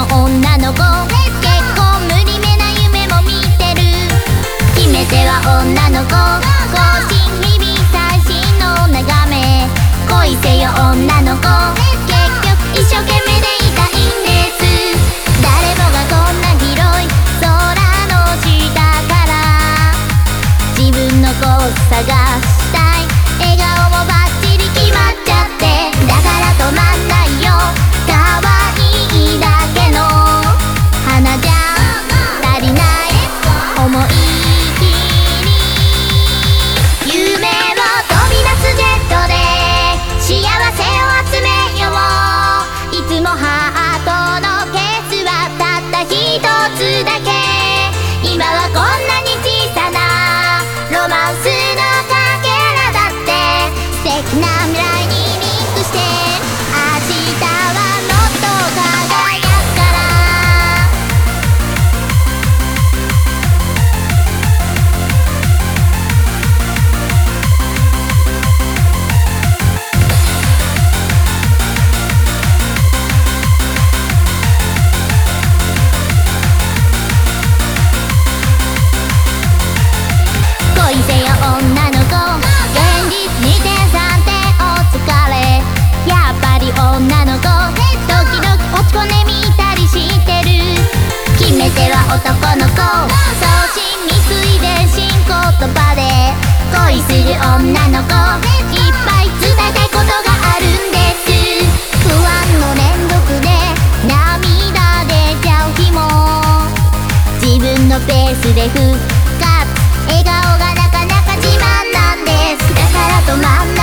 も女の子。結構無理めな夢も見てる。決め手は女の子。更新日々最新の眺め。恋せよ女の子。結局一生懸命でいたいんです。誰もがこんな広い空の下から。自分の子を探し女の子いっぱい伝えたいことがあるんです。不安の連続で涙出ちゃう日も。自分のペースで復活。笑顔がなかなか自慢なんです。だから止まんない。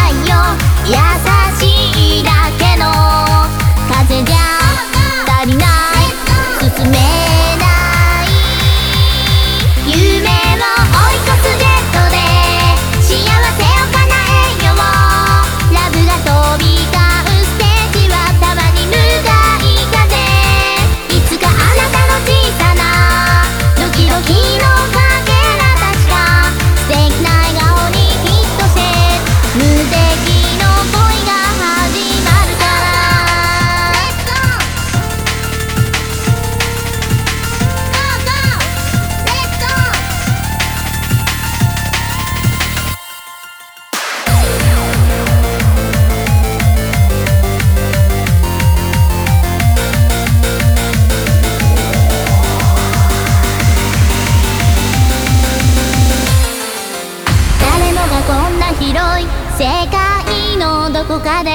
かで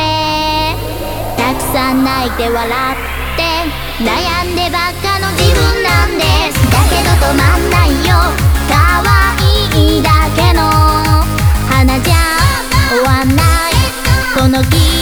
たくさん泣いて笑って悩んでばっかの自分なんです。だけど止まんないよ。可愛いだけの花じゃ終わんない。この気